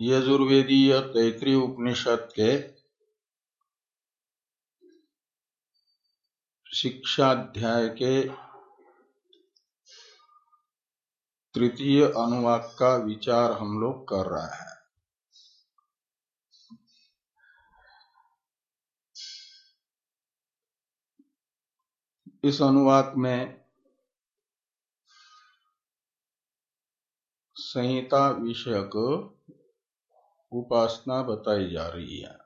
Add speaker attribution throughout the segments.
Speaker 1: यजुर्वेदीय तैतृय उपनिषद के शिक्षाध्याय के तृतीय अनुवाक का विचार हम लोग कर रहे हैं। इस अनुवाक में संहिता विषयक उपासना बताई जा रही है।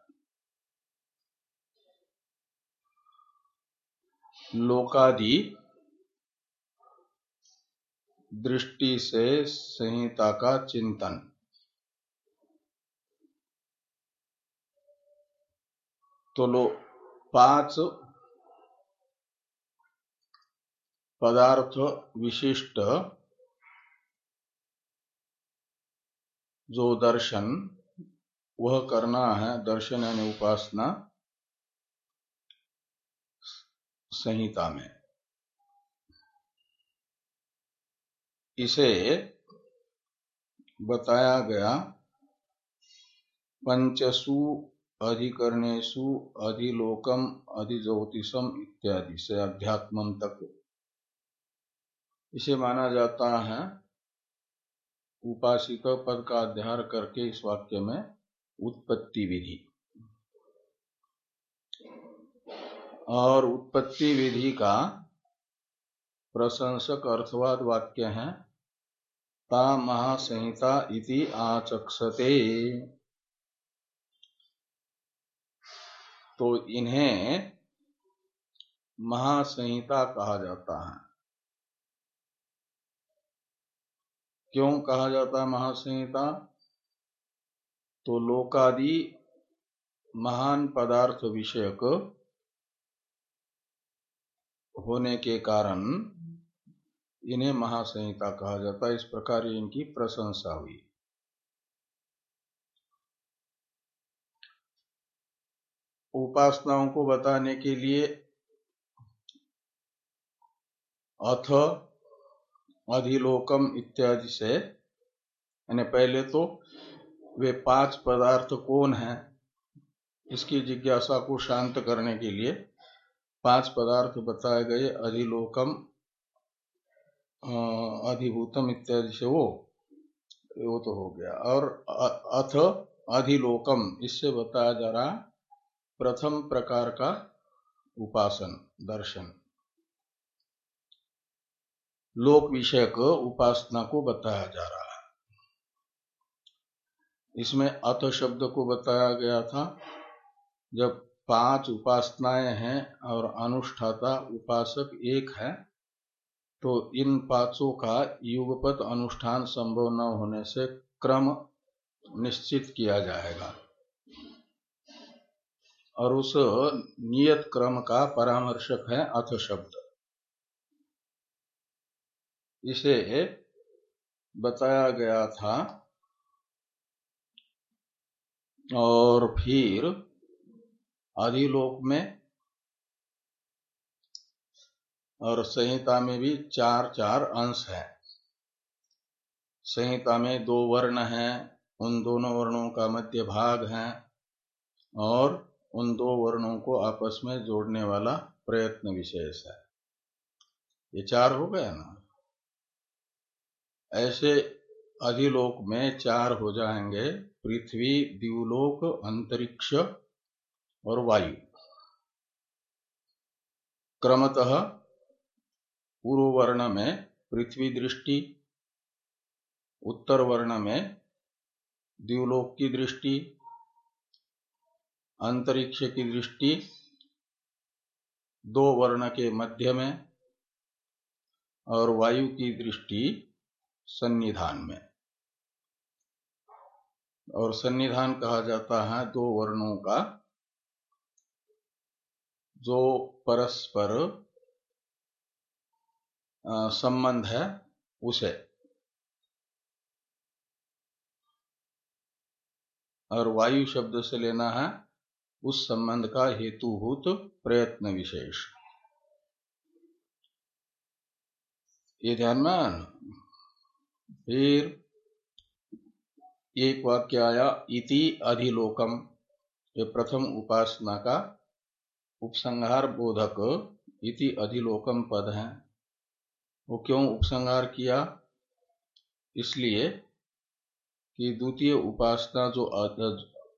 Speaker 1: लोकादि दृष्टि से संहिता का चिंतन। तो लो, पाँच पदार्थ विशिष्ट जो दर्शन, वह करना है, दर्शन यानी उपासना, संहिता में। इसे बताया गया पंचसु अधिकरणेशु अधिलोकम, अधिज्योतिषम इत्यादि से अध्यात्म तक। इसे माना जाता है उपासिक पद का अध्ययन करके इस वाक्य में उत्पत्ति विधि। और उत्पत्ति विधि का प्रशंसक अर्थवाद वाक्य है, ता महासंहिता इति आचक्षते। तो इन्हें महासंहिता कहा जाता है। क्यों कहा जाता है महासंहिता? तो लोकादि महान पदार्थ विषयक होने के कारण इन्हें महासंहिता कहा जाता है। इस प्रकार इनकी प्रशंसा हुई। उपासनाओं को बताने के लिए अथ अधिलोकम इत्यादि से। यानी पहले तो वे पाँच पदार्थ कौन हैं, इसकी जिज्ञासा को शांत करने के लिए पाँच पदार्थ बताए गए, अधिलोकम अधिभूतम इत्यादि से वो वो तो हो गया। और अथ अधिलोकम, इससे बताया जा रहा प्रथम प्रकार का उपासन, दर्शन। लोक विषयक उपासना को बताया जा रहा है। इसमें अथ शब्द को बताया गया था। जब पाँच उपासनाएँ हैं और अनुष्ठाता उपासक एक है तो इन पाँचों का युगपत अनुष्ठान संभव न होने से क्रम निश्चित किया जाएगा। और उस नियत क्रम का परामर्शक है अथ शब्द। इसे बताया गया था। और फिर आदिलोक में और संहिता में भी चार चार अंश है। संहिता में दो वर्ण हैं, उन दोनों वर्णों का मध्य भाग है और उन दो वर्णों को आपस में जोड़ने वाला प्रयत्न विशेष है। ये चार हो गया ना? ऐसे अधिलोक में चार हो जाएँगे, पृथ्वी, दिवलोक, अंतरिक्ष और वायु। क्रमतः पूर्व वर्ण में पृथ्वी दृष्टि उत्तर वर्ण में दिवलोक की दृष्टि, अंतरिक्ष की दृष्टि, दो वर्ण के मध्य में और वायु की दृष्टि सन्निधान में। और सन्निधान कहा जाता है दो वर्णों का, जो परस्पर संबंध है उसे। और वायु शब्द से लेना है, उस संबंध का हेतुभूत प्रयत्न विशेष। ये ध्यान में फिर एक वाक्य आया, इति अधिलोकम, ये प्रथम उपासना का उपसंहार बोधक इति अधिलोकम पद है। वो क्यों उपसंहार किया? इसलिए कि द्वितीय उपासना जो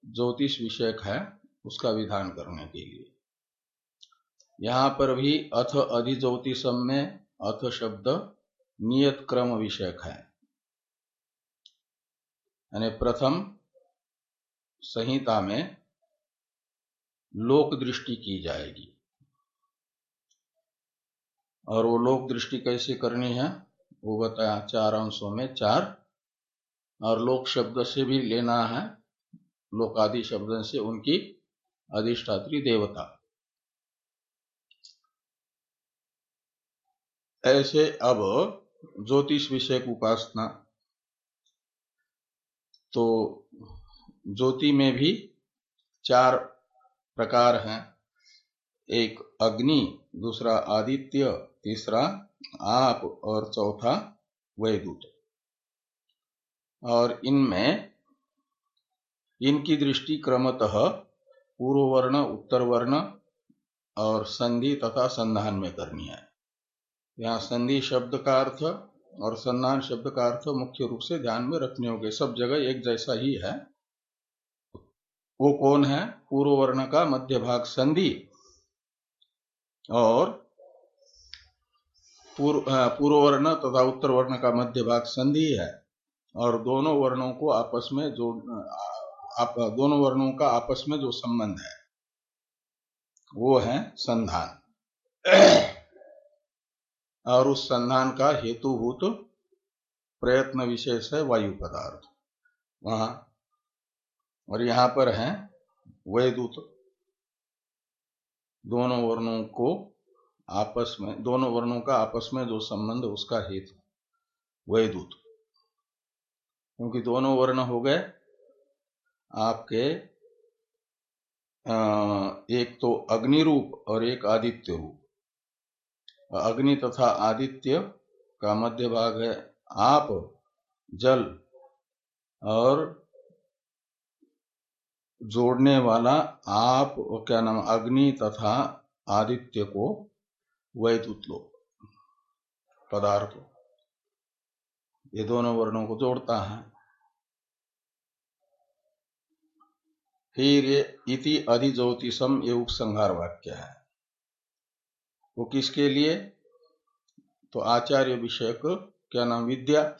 Speaker 1: ज्योतिष विषयक है, उसका विधान करने के लिए। यहाँ पर भी अथ अधिज्योतिषम में अथ शब्द नियत क्रम विषयक है। यानी प्रथम संहिता में लोक दृष्टि की जाएगी। और वो लोक दृष्टि कैसे करनी है? वो बताया चार अंशों में चार। और लोक शब्द से भी लेना है। लोकादि शब्द से उनकी अधिष्ठात्री देवता। ऐसे अब ज्योतिष विषय उपासना तो ज्योति में भी चार प्रकार हैं। एक अग्नि, दूसरा आदित्य, तीसरा आप और चौथा वैदूत। और इनमें इनकी दृष्टि क्रमतः पूर्व वर्ण उत्तर वर्ण और संधि तथा संधान में करनी है। यहाँ संधि शब्द का अर्थ और संधान शब्द का अर्थ मुख्य रूप से ध्यान में रखने होंगे। सब जगह एक जैसा ही है। वो कौन है? पूर्व वर्ण का मध्य भाग संधि। और पूर्व वर्ण तथा उत्तर वर्ण का मध्य भाग संधि है। और दोनों वर्णों को आपस में जो आप, दोनों वर्णों का आपस में जो संबंध है, वो है संधान। और उस संधान का हेतुभूत प्रयत्न विशेष है वायु पदार्थ। वहाँ, और यहाँ पर है वैदूत। दोनों वर्णों को आपस में, दोनों वर्णों का आपस में जो संबंध उसका हेतु, वैदूत। क्योंकि दोनों वर्ण हो गए, आपके एक तो अग्नि रूप और एक आदित्य रूप। अग्नि तथा आदित्य का मध्य भाग है। आप, जल और जोड़ने वाला आप, क्या नाम अग्नि तथा आदित्य को वैद्युत लो पदार्थ। ये दोनों वर्णों को जोड़ता है। फिर ये इति अधिज्योतिषम ये उपसंहार वाक्य है। वो किसके लिए? तो आचार्य विषय को क्या नाम? विद्या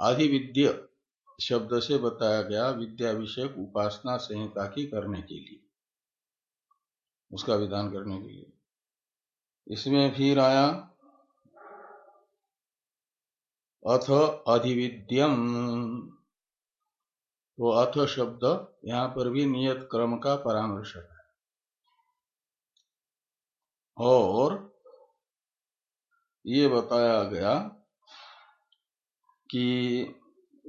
Speaker 1: अधिविद्य शब्द से बताया गया विद्या विषय उपासना संहिता की करने के लिए। उसका विधान करने के लिए। इसमें फिर आया, अथ अधिविद्यम। तो अथ शब्द यहाँ पर भी नियत क्रम का परामर्शक है। और ये बताया गया कि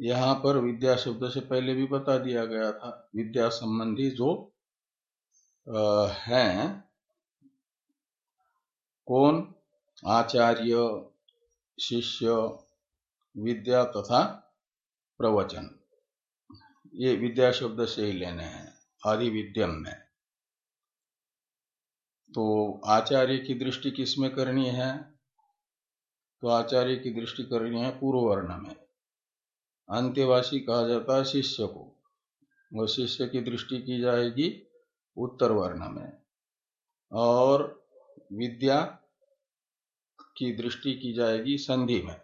Speaker 1: यहाँ पर विद्या शब्द से पहले भी बता दिया गया था, विद्या संबंधी जो हैं, कौन, आचार्य, शिष्य, विद्या तथा प्रवचन। ये विद्या शब्द से ही लेने हैं, आदि विद्यम में। तो आचार्य की दृष्टि किसमें करनी है? तो आचार्य की दृष्टि करनी है पूर्व वर्ण में। अंत्यवासी कहा जाता है शिष्य को। वह शिष्य की दृष्टि की जाएगी उत्तर वर्ण में। और विद्या की दृष्टि की जाएगी संधि में।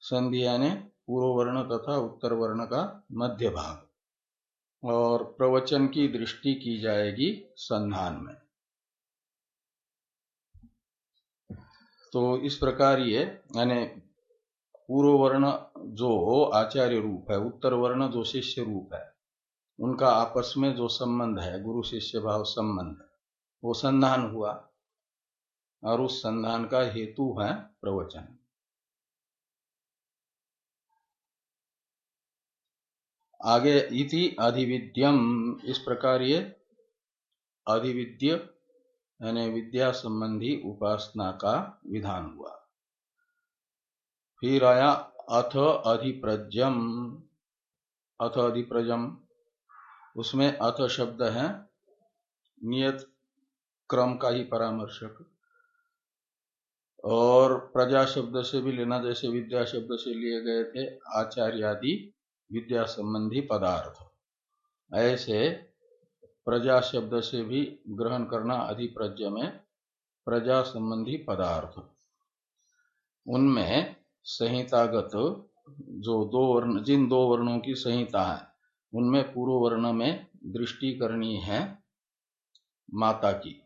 Speaker 1: संधि यानी पूर्व वर्ण तथा उत्तर वर्ण का मध्य भाग और प्रवचन की दृष्टि की जाएगी संधान में। तो इस प्रकार ये, यानी पूर्व वर्ण जो आचार्य रूप है उत्तर वर्ण जो शिष्य रूप है, उनका आपस में जो संबंध है, गुरु शिष्य भाव संबंध, वो संधान हुआ और उस संधान का हेतु है प्रवचन। आगे इति अधिविद्यम इस प्रकार ये अधिविद्य यानी विद्या संबंधी उपासना का विधान हुआ। फिर आया अथ अधिप्रजम अथ अधिप्रजम उसमें अथ शब्द है, नियत क्रम का ही परामर्शक। और प्रजा शब्द से भी लेना, जैसे विद्या शब्द से लिए गए थे आचार्य आदि विद्या संबंधी पदार्थ। ऐसे प्रजा शब्द से भी ग्रहण करना अधिप्रज्ञ में प्रजा संबंधी पदार्थ। उनमें संहितागत जो दो वर्ण, जिन दो वर्णों की संहिता है, उनमें पूर्व वर्ण में दृष्टि करनी है माता की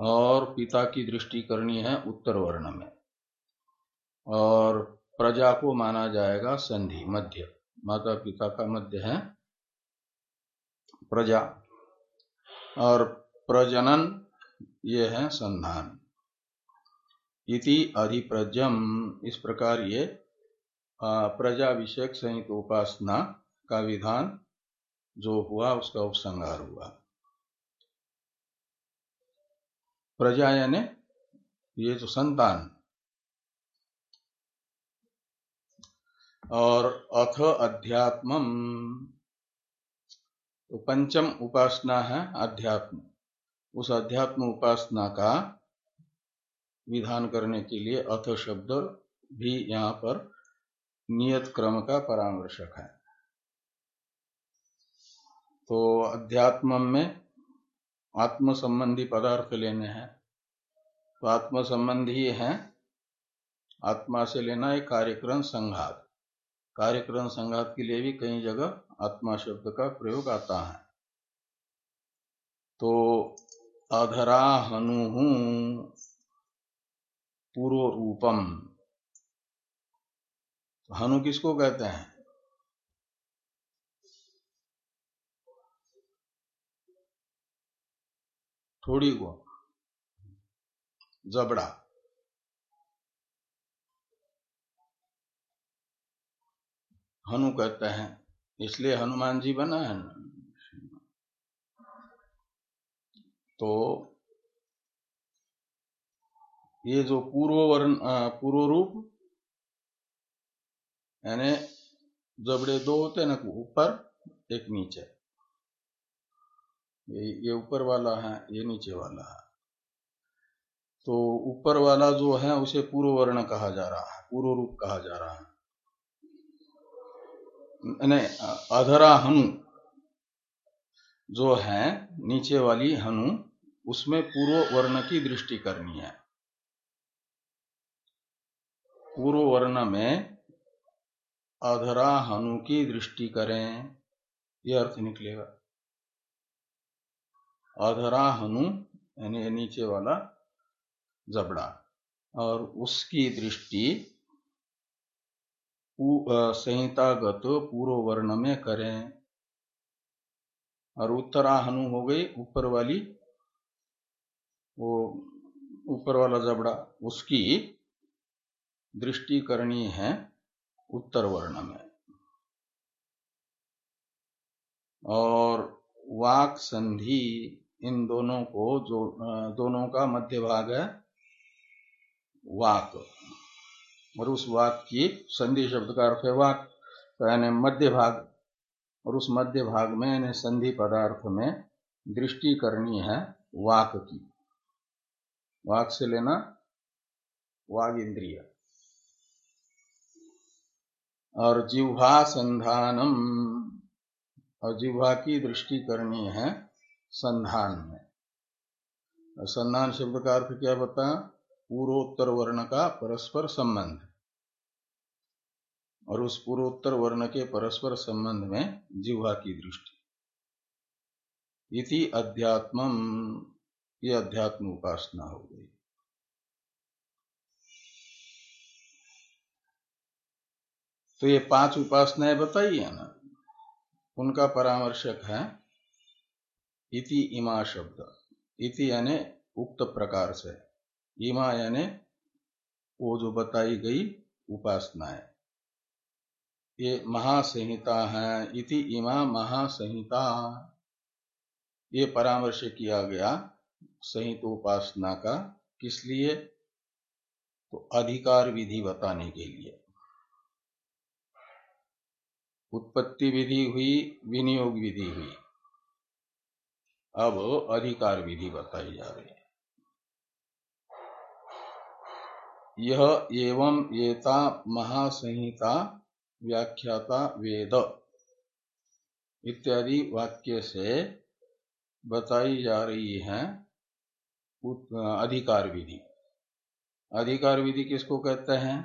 Speaker 1: और पिता की दृष्टि करनी है उत्तर वर्ण में। और प्रजा को माना जाएगा संधि, मध्य। माता पिता का मध्य है प्रजा। और प्रजनन ये है संधान। इति अधिप्रजम इस प्रकार ये प्रजा विषयक संयुक्त उपासना का विधान जो हुआ, उसका उपसंहार हुआ। प्रजा यानी ये जो संतान। और अथ अध्यात्म तो पंचम उपासना है अध्यात्म। उस अध्यात्म उपासना का विधान करने के लिए अथ शब्द भी यहाँ पर नियत क्रम का परामर्शक है। तो अध्यात्म में आत्म संबंधी पदार्थ लेने हैं। तो आत्म संबंधी है, आत्मा से लेना एक कार्यक्रम संघात। कार्यक्रम संघात के लिए भी कई जगह आत्मा शब्द का प्रयोग आता है। तो अधरा हनु पूर्व रूपम हनु किसको कहते हैं? थोड़ी को। जबड़ा। हनु कहते हैं इसलिए हनुमान जी बना है। तो ये जो पूर्व वर्ण पूर्व रूप यानी जबड़े दो होते हैं ना, ऊपर, एक नीचे। ये ये ऊपर वाला है, ये नीचे वाला है। तो ऊपर वाला जो है, उसे पूर्व वर्ण कहा जा रहा है पूर्व रूप कहा जा रहा है। अधरा हनु जो है, नीचे वाली हनु, उसमें पूर्व वर्ण की दृष्टि करनी है। पूर्व वर्ण में अधरा हनु की दृष्टि करें यह अर्थ निकलेगा। अधरा हनु, यानी नीचे वाला जबड़ा, और उसकी दृष्टि संहितागत पूर्व वर्ण में करें। और उत्तराहनु हो गई ऊपर वाली, वो ऊपर वाला जबड़ा, उसकी दृष्टि करनी है उत्तर वर्ण में और वाक संधि, इन दोनों को जो दोनों का मध्य भाग है, वाक। और उस वाक की संधि शब्द का अर्थ है वाक। तो यानी मध्य भाग और उस मध्य भाग में, यानी संधि पदार्थ में दृष्टि करनी है वाक की। वाक से लेना वाग इंद्रिय और जिह्वा संधानम, और जिह्वा की दृष्टि करनी है संधान में। संधान शब्द का अर्थ क्या बता पूर्वोत्तर वर्ण का परस्पर संबंध। और उस पूर्वोत्तर वर्ण के परस्पर संबंध में जिह्वा की दृष्टि। इति अध्यात्म, ये अध्यात्म उपासना हो गई। तो ये पाँच उपासनाएँ बताई है ना, उनका परामर्शक है, इति इमा शब्द। इति यानी उक्त प्रकार से, इमा यानी वो जो बताई गई उपासना है ये महासंहिता है, इति इमा महासंहिता। ये परामर्श किया गया संहित उपासना का, किस लिए? तो अधिकार विधि बताने के लिए। उत्पत्ति विधि हुई, विनियोग विधि हुई। अब अधिकार विधि बताई जा रही है। यह एवं येता महासंहिता व्याख्याता वेद। इत्यादि वाक्य से बताई जा रही है अधिकार विधि अधिकार विधि किसको कहते हैं?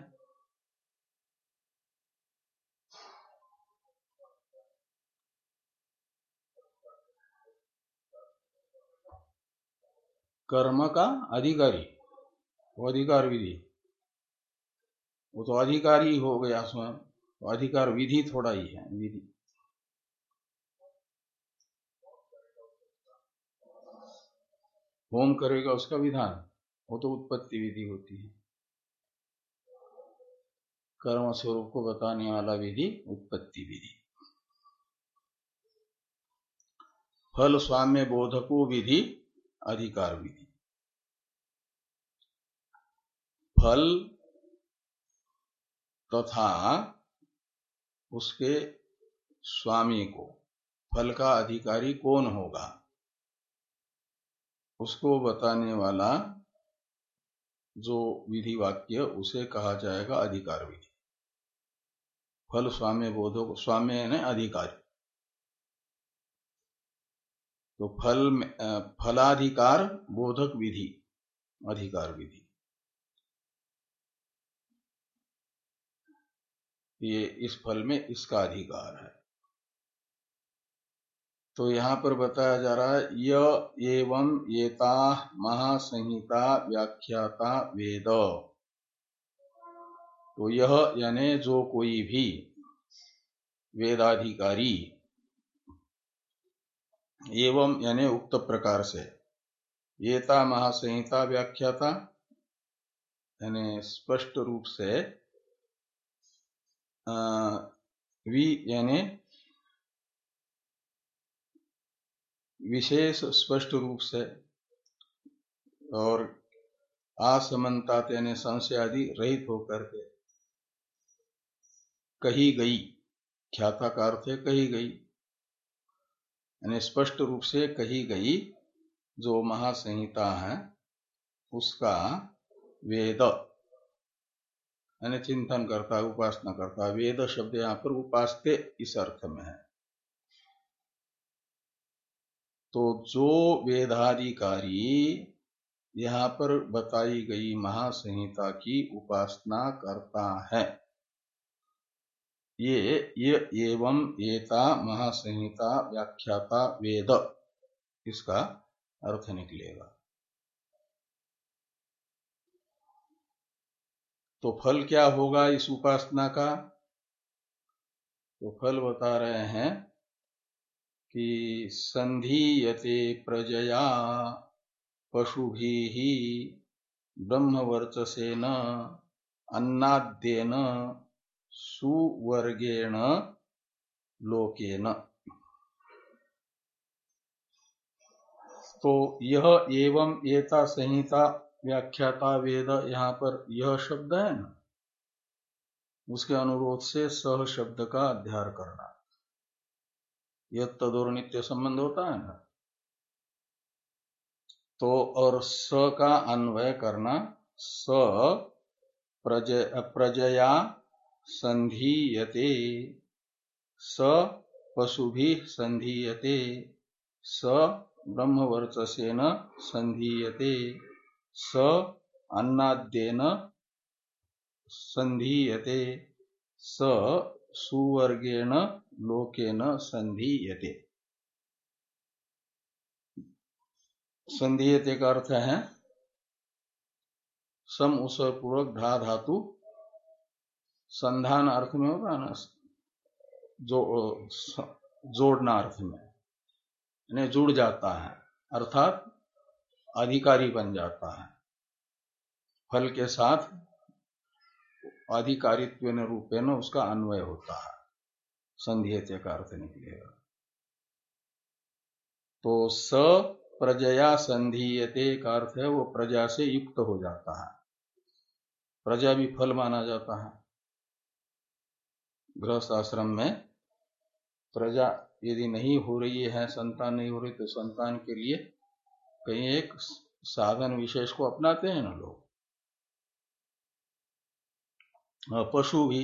Speaker 1: कर्म का अधिकारी। वो अधिकार विधि वो तो अधिकारी हो गया स्वयं। तो अधिकार विधि थोड़ा ही है, विधि। होम करेगा उसका विधान? वो तो उत्पत्ति विधि होती है। कर्म स्वरूप को बताने वाला विधि, उत्पत्ति विधि। फल स्वाम्य बोधको विधि, अधिकार विधि। फल तथा उसके स्वामी को, फल का अधिकारी कौन होगा? उसको बताने वाला जो विधि वाक्य उसे कहा जाएगा अधिकार विधि। फल स्वाम्य बोधो स्वाम्य यानी अधिकारी। तो फल फलाधिकार, बोधक विधि, अधिकार विधि। ये इस फल में इसका अधिकार है। तो यहाँ पर बताया जा रहा है, य एवं येता महासंहिता व्याख्याता वेद। तो यह यानी जो कोई भी वेदाधिकारी एवं यानी उक्त प्रकार से येता महासंहिता व्याख्याता यानी स्पष्ट रूप से वि, यानी विशेष स्पष्ट रूप से और असमनता यानी संशय आदि रहित होकर के कही गई। ख्याता का अर्थ है कही गई। यानी स्पष्ट रूप से कही गई जो महासंहिता है, उसका वेद। यानी चिंतन करता है, उपासना करता है, वेद शब्द यहाँ पर उपासते इस अर्थ में है। तो जो वेदाधिकारी यहाँ पर बताई गई महासंहिता की उपासना करता है, ये ये एवं एता महासंहिता व्याख्याता वेद, इसका अर्थ निकलेगा। तो फल क्या होगा इस उपासना का? तो फल बता रहे हैं कि संधीयते प्रजया पशु पशुभि ब्रह्मवर्चसेन अन्नाद्येन सुवर्गेण लोकेन। तो यह एवं एता संहिता व्याख्याता वेद यहाँ पर यह शब्द है ना? उसके अनुरोध से सह शब्द का अध्यार करना। यह तदोर नित्य संबंध होता है ना? तो और स का अन्वय करना, स प्रज प्रजया संधीयते, स पशु भी संधीयते, स ब्रह्मवर्चसेन संधीयते। स अन्नाद्येन संधीयते। स सुवर्गेण लोकेन संधीयते। संधीयते का अर्थ है, सम उस पूर्वक धा धातु, संधान अर्थ में होगा ना, जो जोड़ना अर्थ में जुड़ जाता है, अर्थात अधिकारी बन जाता है। फल के साथ अधिकारित्व रूपेण उसका अन्वय होता है। संधेय का अर्थ निकलेगा। तो स प्रजया संधीयते का अर्थ है वो प्रजा से युक्त हो जाता है। प्रजा भी फल माना जाता है। गृहस्थ आश्रम में प्रजा यदि नहीं हो रही है, संतान नहीं हो रही तो संतान के लिए कहीं एक साधन विशेष को अपनाते हैं ना लोग। पशु भी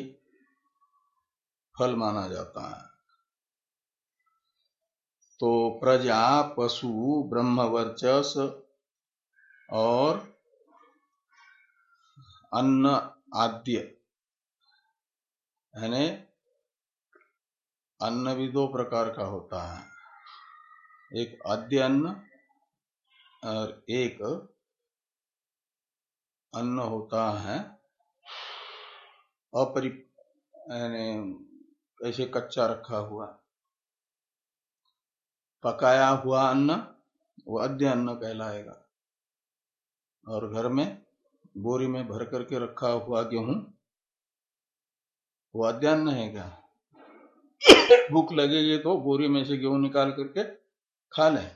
Speaker 1: फल माना जाता है। तो प्रजा, पशु ब्रह्म वर्चस और अन्न आद्य, यानी अन्न भी दो प्रकार का होता है। एक आद्य अन्न और एक अन्न होता है। अपरि ऐसे कच्चा रखा हुआ। पकाया हुआ अन्न, वो अद्य अन्न कहलाएगा। और घर में बोरी में भर करके रखा हुआ गेहूँ, वो अद्यान्न है क्या? भूख लगेगी तो बोरी में से गेहूँ निकाल करके खा लें।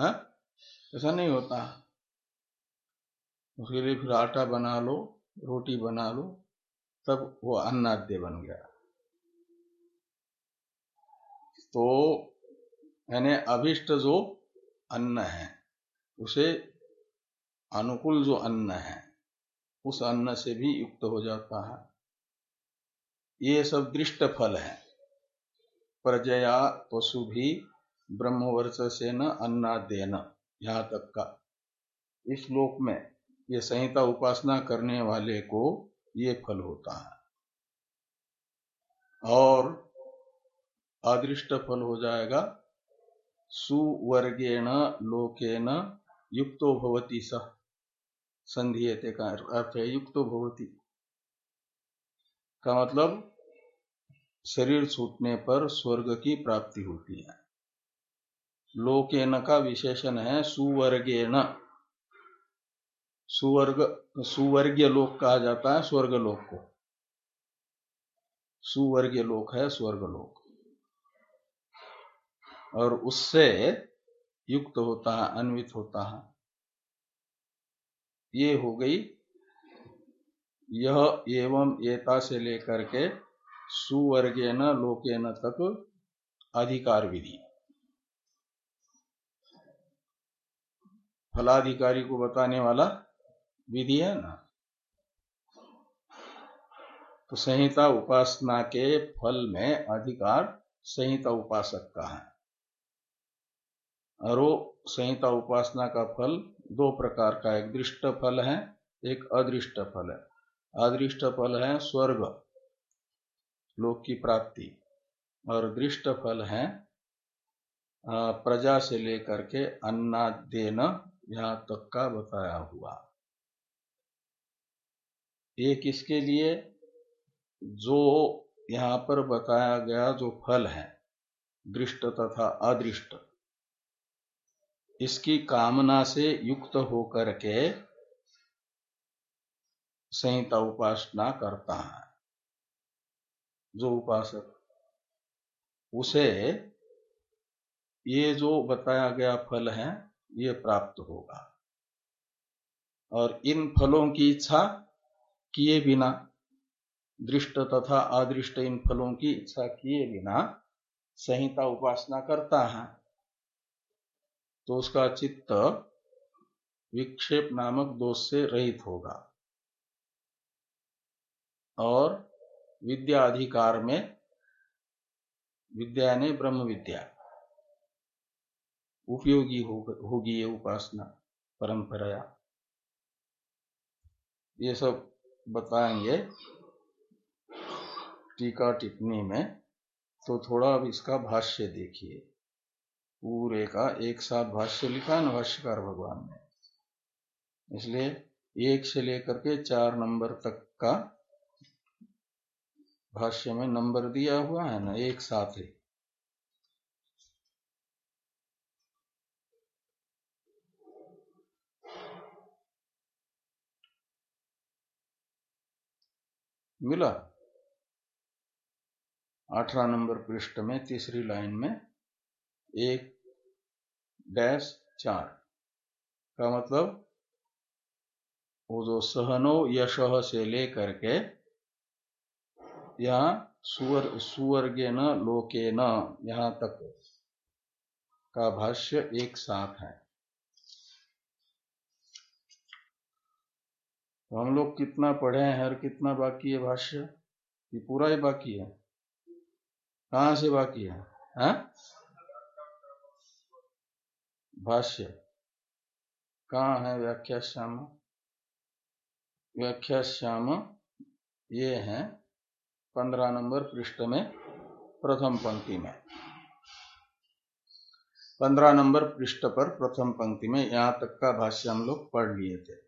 Speaker 1: हाँ? ऐसा नहीं होता। उसके लिए फिर आटा बना लो, रोटी बना लो, तब वो अन्नाद्य बन गया। तो यानी अभिष्ट जो अन्न है, उसे अनुकूल जो अन्न है, उस अन्न से भी युक्त हो जाता है। ये सब दृष्ट फल है। प्रजया पशु भी ब्रह्मवर्ष से न अन्ना देना यहाँ तक का। इस श्लोक में ये संहिता उपासना करने वाले को ये फल होता है। और अदृष्ट फल हो जाएगा। सुवर्गेण लोकेन युक्तो भवती सह संधीयते का अर्थ है युक्तो भवती। का मतलब शरीर छूटने पर स्वर्ग की प्राप्ति होती है। लोकेन का विशेषण है सुवर्गेण। सुवर्ग, सुवर्गीय लोक कहा जाता है स्वर्ग लोक को। सुवर्गीय लोक है स्वर्ग लोक और उससे युक्त होता है, अन्वित होता है। ये हो गई, यह एवं एता से लेकर के सुवर्गे न लोके तक अधिकार विधि। फलाधिकारी को बताने वाला विधि है ना? तो संहिता उपासना के फल में अधिकार संहिता उपासक का है। और संहिता उपासना का फल दो प्रकार का एक दृष्ट फल है, एक अदृष्ट फल है। अदृष्ट फल है स्वर्ग, लोक की प्राप्ति। और दृष्ट फल है प्रजा से लेकर के अन्नादेन यहाँ तक का बताया हुआ? एक इसके लिए? जो यहाँ पर बताया गया जो फल है, दृष्ट तथा अदृष्ट। इसकी कामना से युक्त होकर के संहिता उपासना करता है। जो उपासक, उसे ये जो बताया गया फल है ये प्राप्त होगा। और इन फलों की इच्छा किए बिना, दृष्ट तथा अदृष्ट इन फलों की इच्छा किए बिना संहिता उपासना करता है। तो उसका चित्त विक्षेप नामक दोष से रहित होगा। और विद्या अधिकार में, विद्या ने ब्रह्म विद्या। उपयोगी होगी ये उपासना, परंपराया। ये सब बताएँगे टीका टिप्पणी में तो थोड़ा अब इसका भाष्य देखिए। पूरे का एक साथ भाष्य लिखा ना भाष्यकार भगवान ने। इसलिए एक से लेकर के चार नंबर तक का भाष्य में नंबर दिया हुआ है ना, एक साथ ही। मिला। अठारह नंबर पृष्ठ में, तीसरी लाइन में, एक, डैश, चार। का मतलब? वो जो सहनो, यश से लेकर के, यहाँ सुवर सुवर्गे न लोके न यहाँ तक। का भाष्य एक साथ है। तो हम लोग कितना पढ़े हैं और कितना बाकी है भाष्य? ये पूरा ही बाकी है। कहाँ से बाकी है? हा? भाष्य। कहाँ है व्याख्या श्याम? व्याख्या श्याम, ये है पंद्रह नंबर पृष्ठ में, प्रथम पंक्ति में। पंद्रह नंबर पृष्ठ पर प्रथम पंक्ति में यहाँ तक का भाष्य हम लोग पढ़ लिए थे।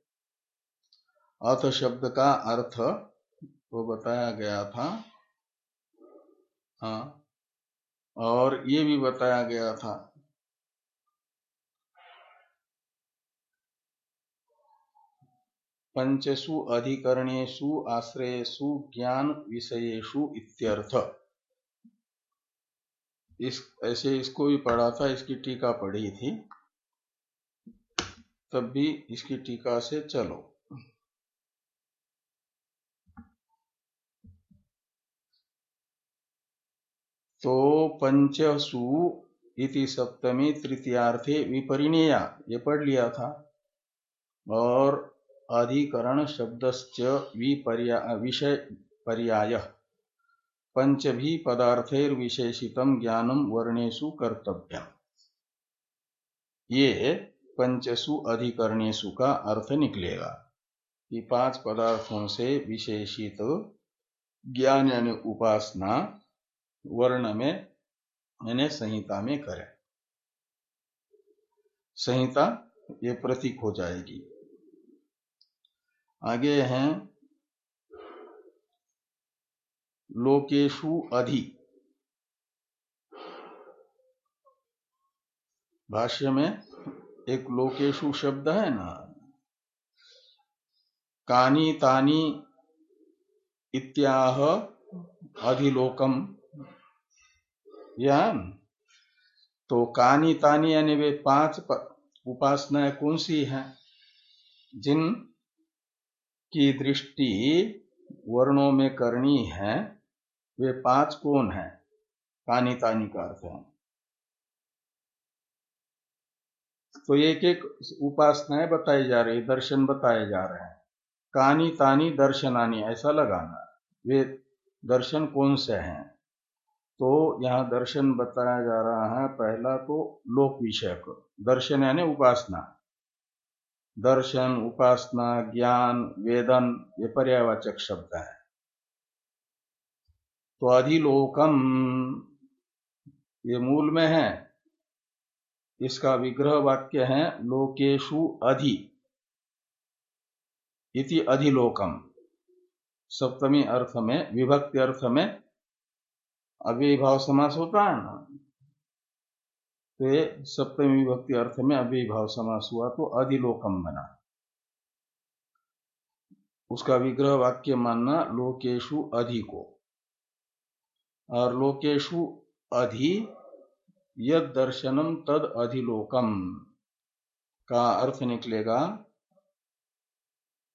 Speaker 1: अथ शब्द का अर्थ वो बताया गया था। हाँ। और ये भी बताया गया था। पंचसु अधिकरणेशु आश्रयेशु ज्ञान विषयेशु इत्यर्थ। इस, ऐसे इसको भी पढ़ा था, इसकी टीका पढ़ी थी। तब भी इसकी टीका से चलो। तो पंचसु इति सप्तमी तृतीयार्थे विपरिणेया। ये पढ़ लिया था। और अधिकरण विपर्या विषय पर्याय पंच भी पदार्थेर विशेषितम ज्ञानम वर्णेशु कर्तव्य ये पंचसु अधिकरणेशु का अर्थ निकलेगा। कि पाँच पदार्थों से विशेषित ज्ञान यानी उपासना वर्ण में यानी संहिता में करें। संहिता ये प्रतीक हो जाएगी। आगे हैं लोकेशु अधि। भाष्य में एक लोकेशु शब्द है ना? कानी तानी इत्याह अधिलोकम। या तो कानी तानी यानी वे पाँच उपासनाएँ कौन सी हैं? जिन की दृष्टि वर्णों में करनी है, वे पाँच कौन है? कानी तानी का अर्थ है। तो एक एक उपासनाएँ बताई जा रही, दर्शन बताए जा रहे हैं। कानी तानी दर्शनानी, ऐसा लगाना। वे दर्शन कौन से हैं? तो यहाँ दर्शन बताया जा रहा है पहला तो लोक विषय को दर्शन यानी उपासना। दर्शन, उपासना, ज्ञान, वेदन, ये पर्यावाचक शब्द है। तो अधिलोकम, ये मूल में है। इसका विग्रह वाक्य है लोकेशु अधि। इति अधिलोकम। सप्तमी अर्थ में, विभक्ति अर्थ में अव्यभाव समास होता है ना तो ये सप्तमी विभक्ति अर्थ में अव्यभाव समास हुआ तो अधिलोकम बना। उसका विग्रह वाक्य मानना लोकेशु अधि को। और लोकेशु अधि, यद दर्शनम तद अधिलोकम का अर्थ निकलेगा,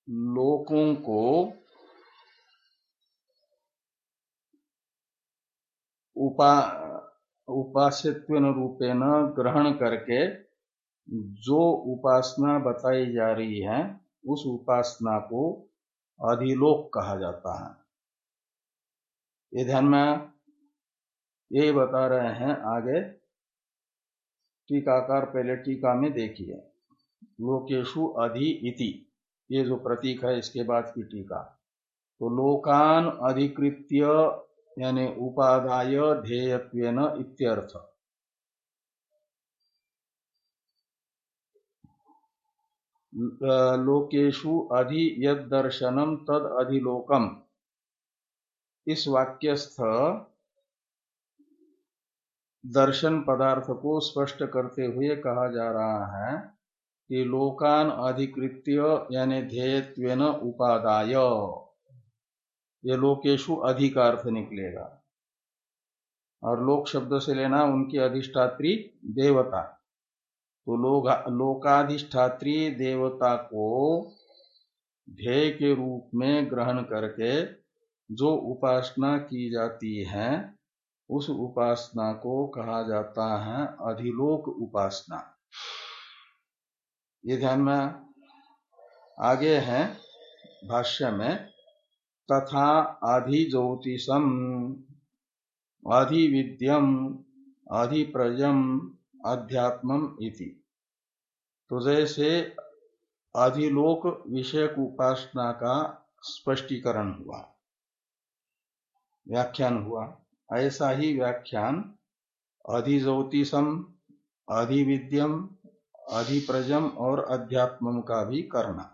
Speaker 1: लोकों को उपा उपास्यत्व रूपेण ग्रहण करके जो उपासना बताई जा रही है, उस उपासना को अधिलोक कहा जाता है। ये ध्यान में ये बता रहे हैं आगे। टीकाकार पहले टीका में देखिए। लोकेशु अधि इति, ये जो प्रतीक है, इसके बाद की टीका। तो लोकान अधिकृत्य यानी उपादाय ध्येयत्वेन इत्यर्थ। लोकेशु अधि यद दर्शनम तद अधिलोकम। इस वाक्यस्थ दर्शन पदार्थ को स्पष्ट करते हुए कहा जा रहा है कि लोकान अधिकृत्य यानी ध्येयत्वेन उपादाय। ये लोकेशु अधिकार्थ निकलेगा। और लोक शब्द से लेना उनकी अधिष्ठात्री देवता। तो लोग, लोकाधिष्ठात्री देवता को ध्येय के रूप में ग्रहण करके जो उपासना की जाती है, उस उपासना को कहा जाता है अधिलोक उपासना। ये ध्यान में आगे है, भाष्य में तथा अधिज्योतिषम, अधिविद्यम, अधिप्रजम, अध्यात्मम इति। तो जैसे अधिलोक विषयक उपासना का स्पष्टीकरण हुआ, व्याख्यान हुआ, ऐसा ही व्याख्यान अधिज्योतिषम, अधिविद्यम, अधिप्रजम और अध्यात्मम का भी करना।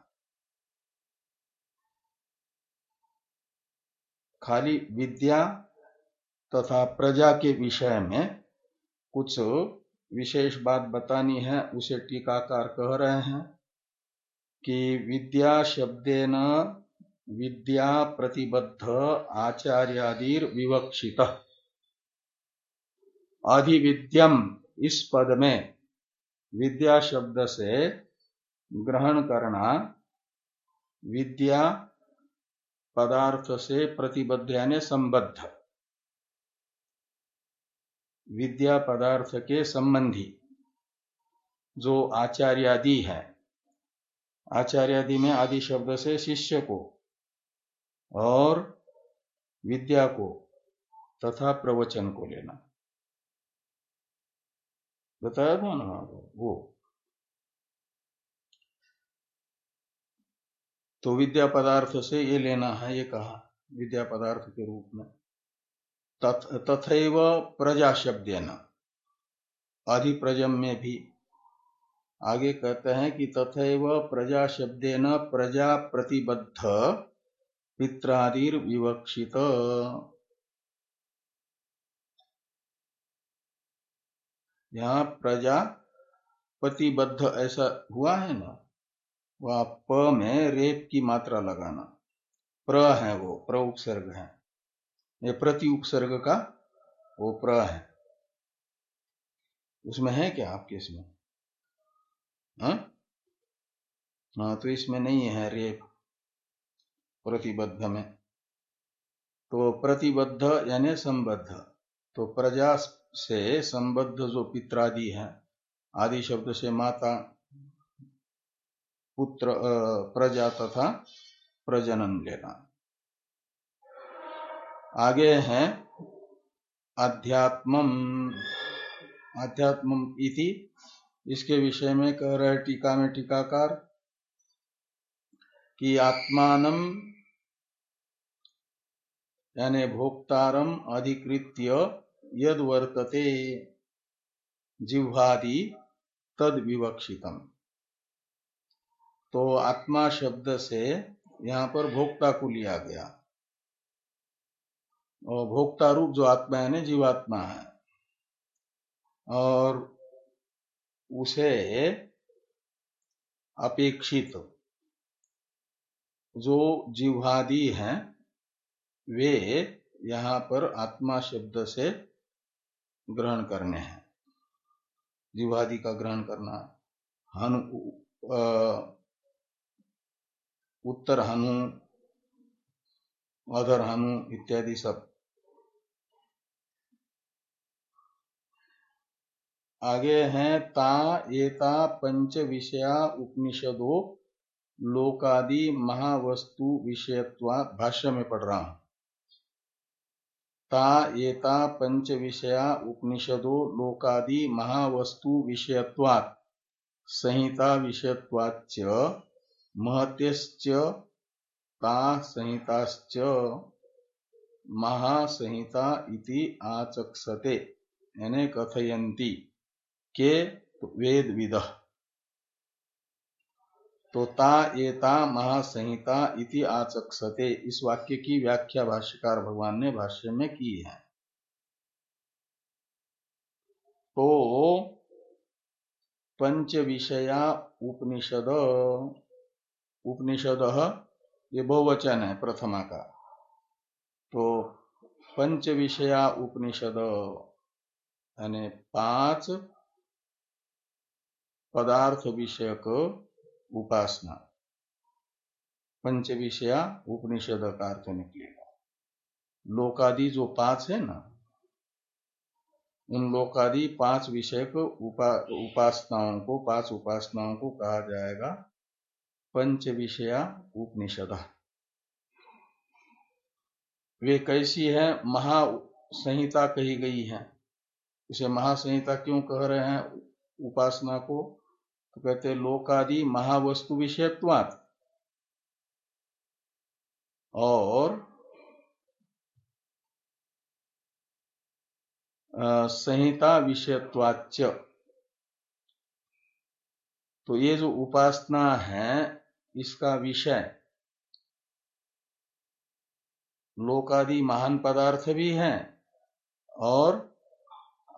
Speaker 1: खाली विद्या तथा प्रजा के विषय में कुछ विशेष बात बतानी है, उसे टीकाकार कह रहे हैं कि विद्या शब्देन विद्या प्रतिबद्ध आचार्यादिर विवक्षित। अधिविद्यम इस पद में विद्या शब्द से ग्रहण करना, विद्या पदार्थ से प्रतिबद्ध यानी संबद्ध। विद्या पदार्थ के संबंधी। जो आचार्यादि है। आचार्यादि में आदि शब्द से शिष्य को और विद्या को तथा प्रवचन को लेना। बताया था ना वो? तो विद्या पदार्थ से ये लेना है, ये कहा, विद्या पदार्थ के रूप में। तथैव प्रजा शब्द न अधिप्रजम में भी आगे कहते हैं कि तथैव प्रजा शब्देन प्रजा प्रतिबद्ध पित्रादिर विवक्षित। यहाँ प्रजा प्रतिबद्ध ऐसा हुआ है ना? वह प में रेप की मात्रा लगाना। प्र है वो, प्र उपसर्ग है। ये प्रति उपसर्ग का वो प्र है। उसमें है क्या आपके इसमें? हाँ? हाँ तो इसमें नहीं है रेप प्रतिबद्ध में। तो प्रतिबद्ध यानी संबद्ध। तो प्रजा से संबद्ध जो पित्रादि है, आदि शब्द से माता पुत्र प्रजा तथा प्रजनन लेना। आगे है, अध्यात्मम अध्यात्मम इति। इसके विषय में कह रहे टीका में टीकाकार, कि आत्मान यानी भोक्तारम अधिकृत्य यद वर्तते जिह्वादि तद विवक्षितम तो आत्मा शब्द से यहाँ पर भोक्ता को लिया गया। और भोक्ता रूप जो आत्मा है ना, जीवात्मा है। और उसे अपेक्षित जो जीवादि हैं, वे यहाँ पर आत्मा शब्द से ग्रहण करने हैं। जीवादि का ग्रहण करना, हनु उत्तर हनु अधर हनु इत्यादि सब। आगे हैं ता, एता, पंच विषया, उपनिषदो, लोकादि, महावस्तु, विषयत्वा, भाष्य में पढ़ रहा हूँ। ता, एता, पंच विषया, उपनिषदो, लोकादि, महावस्तु, विषयत्वात्, संहिता विषयत्वाच्च महत्यश्च ता महासंहिता इति आचक्षते। यानी कथयंती के वेद विद तो ता, एता, महासंहिता इति आचक्षते। इस वाक्य की व्याख्या भाष्यकार भगवान ने भाष्य में की है। तो पंच विषया उपनिषद उपनिषद ये बहुवचन है प्रथमा का। तो पंच विषया उपनिषद यानी पाँच पदार्थ विषयक उपासना। पंच विषया उपनिषद का अर्थ निकलेगा। लोकादि जो पाँच है ना उन लोकादि पाँच विषय को उपा, उपासनाओं को पाँच उपासनाओं को कहा जाएगा। पंच विषया उपनिषद। वे कैसी है? महा संहिता कही गई है। इसे महासंहिता क्यों कह रहे हैं उपासना को? तो कहते लोकादि महावस्तु विषयत्वात। और संहिता विषयत्वाच तो ये जो उपासना है इसका विषय लोकादि महान पदार्थ भी हैं और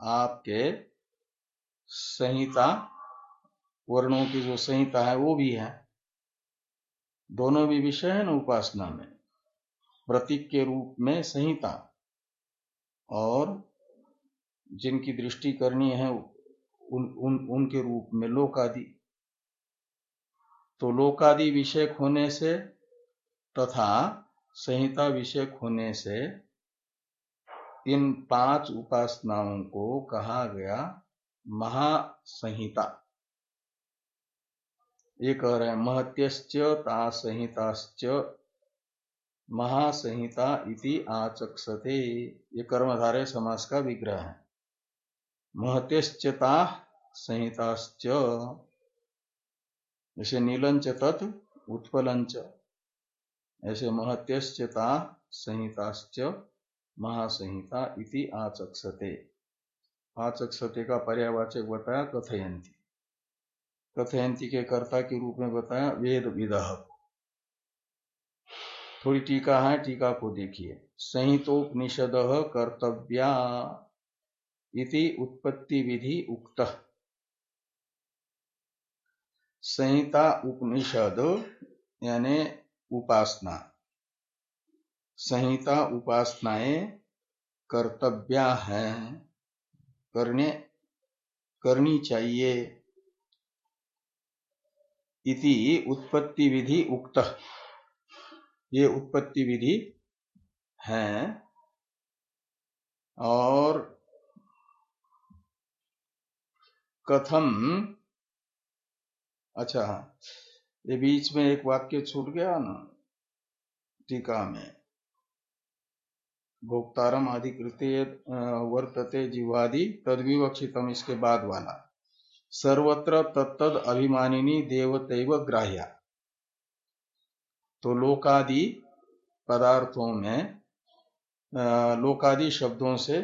Speaker 1: आपके संहिता वर्णों की जो संहिता है वो भी है। दोनों भी विषय है ना उपासना में। प्रतीक के रूप में संहिता और जिनकी दृष्टि करनी है उन, उन उनके रूप में लोकादि तो लोकादि विषय होने से तथा संहिता विषय होने से इन पाँच उपासनाओं को कहा गया महासंहिता। ये कह रहे हैं, महत्यश्च ता संहिताश्च महासंहिता इति आचक्षते। ये कर्मधारय समास का विग्रह है। महत्यश्चता संहिताश्च जैसे नीलंच तत् उत्पलंच। ऐसे महत्यश्चता संहिताश्च महासंहिता इति आचक्षते। आचक्षते का पर्यावाचक बताया कथयंती कथयंती के कर्ता के रूप में बताया वेद विद थोड़ी टीका है, टीका को देखिए। संहितोपनिषद कर्तव्या इति उत्पत्ति विधि उक्त। संहिता उपनिषद, यानी उपासना। संहिता उपासनाएँ कर्तव्या हैं। करने, करनी चाहिए। इति उत्पत्ति विधि उक्त। ये उत्पत्ति विधि है। और कथम अच्छा हाँ। ये बीच में एक वाक्य छूट गया ना, टीका में। भोक्तारम अधिकृत वर्तते जीवादि तदविवक्षितम इसके बाद वाला। सर्वत्र तत्तद अभिमानिनी देवतैव ग्राह्या। तो लोकादि पदार्थों में लोकादि शब्दों से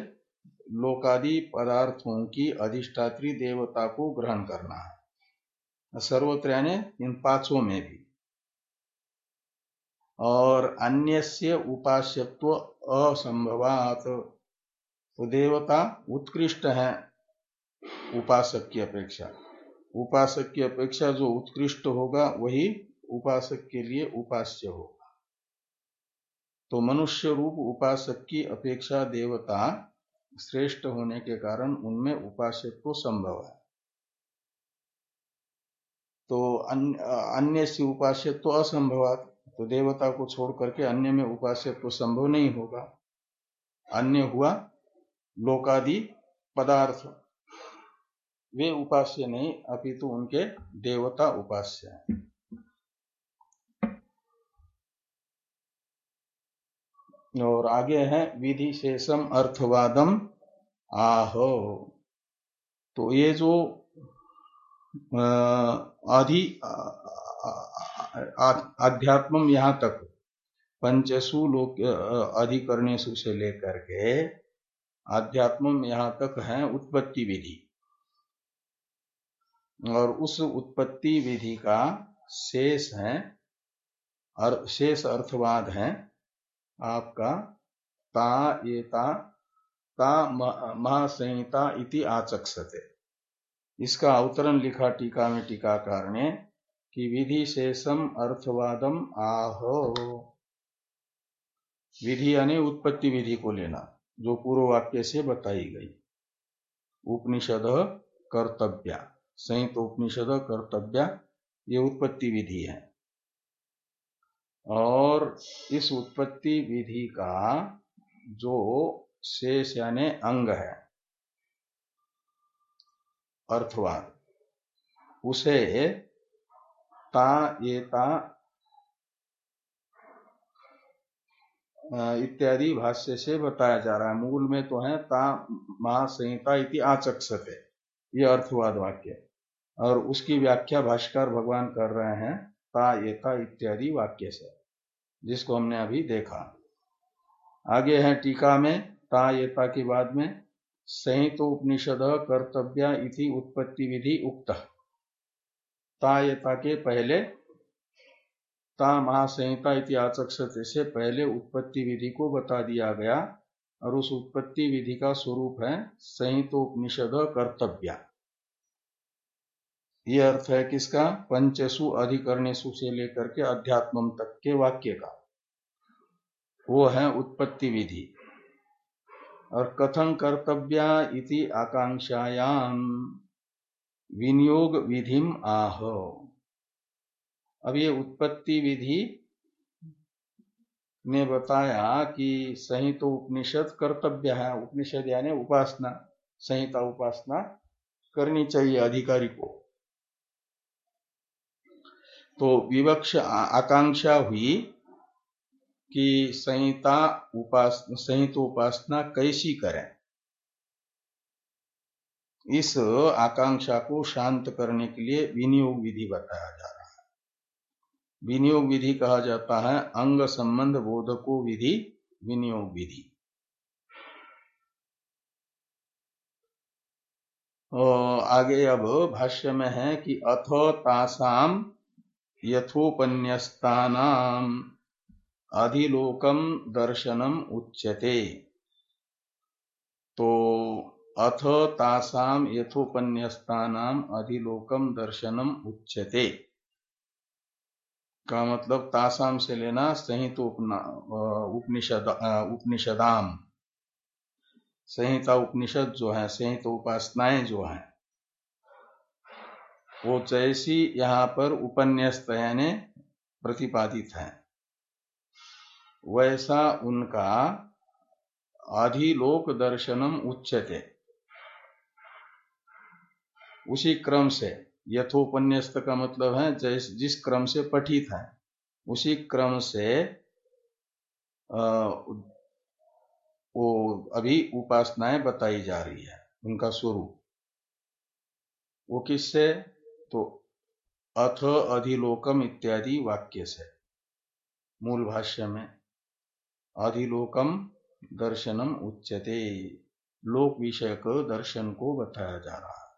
Speaker 1: लोकादि पदार्थों की अधिष्ठात्री देवता को ग्रहण करना है। सर्वत्र इन पाँचों में भी। और अन्य उपास्यत्व असंभवात। तो देवता उत्कृष्ट है उपासक की अपेक्षा। उपासक की अपेक्षा जो उत्कृष्ट होगा, वही उपासक के लिए उपास्य होगा। तो मनुष्य रूप उपासक की अपेक्षा देवता श्रेष्ठ होने के कारण उनमें उपासक संभव है। तो अन्य से उपास्य तो असंभवात तो देवता को छोड़ करके अन्य में उपास्य तो संभव नहीं होगा। अन्य हुआ लोकादि पदार्थ। वे उपास्य नहीं, अपितु उनके देवता उपास्य है। और आगे है, विधि शेषम अर्थवादम आहो। तो ये जो आदि अध्यात्म यहाँ तक। पंचसु लोक अधिकरणेशु से लेकर के आध्यात्म यहाँ तक है उत्पत्ति विधि। और उस उत्पत्ति विधि का शेष है और शेष अर्थवाद है आपका ता ये ता ता महासंहिता इति आचक्षते। इसका अवतरण लिखा टीका में टीकाकार ने कि विधि शेषम अर्थवादम आहो। विधि यानी उत्पत्ति विधि को लेना, जो पूर्व वाक्य से बताई गई। उपनिषद कर्तव्य संयुक्त उपनिषद कर्तव्य, ये उत्पत्ति विधि है। और इस उत्पत्ति विधि का जो शेष यानी अंग है अर्थवाद। उसे ता इत्यादि भाष्य से बताया जा रहा है। मूल में तो है ता महासंहिता इति आचक्षते। ये अर्थवाद वाक्य। और उसकी व्याख्या भाष्कर भगवान कर रहे हैं, ता येता इत्यादि वाक्य से, जिसको हमने अभी देखा। आगे है टीका में, ता येता के बाद में संहित उपनिषद कर्तव्य इति उत्पत्ति विधि उक्त। तायता के पहले ता महासंहिता इतिहाचक से पहले उत्पत्ति विधि को बता दिया गया और उस उत्पत्ति विधि का स्वरूप है संहितोपनिषद कर्तव्य। ये अर्थ है किसका? पंचसु अधिकरणेशु से लेकर के अध्यात्म तक के वाक्य का। वो है उत्पत्ति विधि और कथन कर्तव्य इति आकांक्षायाम विनियोग विधिम आह। अब ये उत्पत्ति विधि ने बताया कि संहित उपनिषद कर्तव्य है, उपनिषद यानी उपासना, संहिता उपासना करनी चाहिए अधिकारी को। तो विवक्ष आकांक्षा हुई कि संहिता उपासना, संहित उपासना कैसी करें? इस आकांक्षा को शांत करने के लिए विनियोग विधि बताया जा रहा है। विनियोग विधि कहा जाता है, अंग संबंध बोधको विधि, विनियोग विधि। आगे अब भाष्य में है कि अथ तासाम यथोपन्यस्तानाम अधिलोकम दर्शनम उच्यते। तो अथ तासाम यथोपन्यस्तानाम अधिलोकम दर्शनम उच्यते। का मतलब तासाम से लेना संहित उपनिषद उपनिषदाम। संहिता उपनिषद जो है, संहित उपासनाएँ जो है, वो जैसी यहाँ पर उपन्यस्त यानी प्रतिपादित है। वैसा उनका अधिलोक दर्शनम उच्चते उसी क्रम से, यथोपन्यस्त का मतलब है, जिस जिस क्रम से पठित है, उसी क्रम से वो अभी उपासनाएँ बताई जा रही है, उनका स्वरूप। वो किससे? तो अथ अधिलोकम इत्यादि वाक्य से, मूल भाष्य में। अधिलोकम दर्शनम उच्चते लोक विषय विषयक दर्शन को बताया जा रहा है।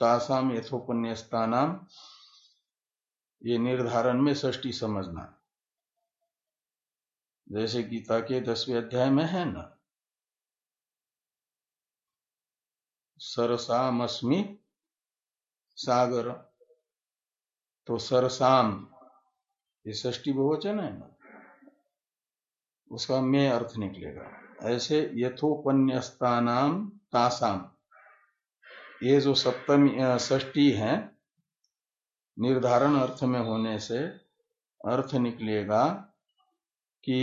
Speaker 1: तासाम यथोपन्यास्तानाम ये निर्धारण में षष्टी समझना जैसे गीता के दसवें अध्याय में है ना? सरसामस्मि सागर। तो सरसाम, ये षष्टी बहुवचन है ना? उसका में अर्थ निकलेगा। ऐसे यथोपन्यस्तानाम तासाम ये जो सप्तमी षष्टी है, निर्धारण अर्थ में होने से अर्थ निकलेगा कि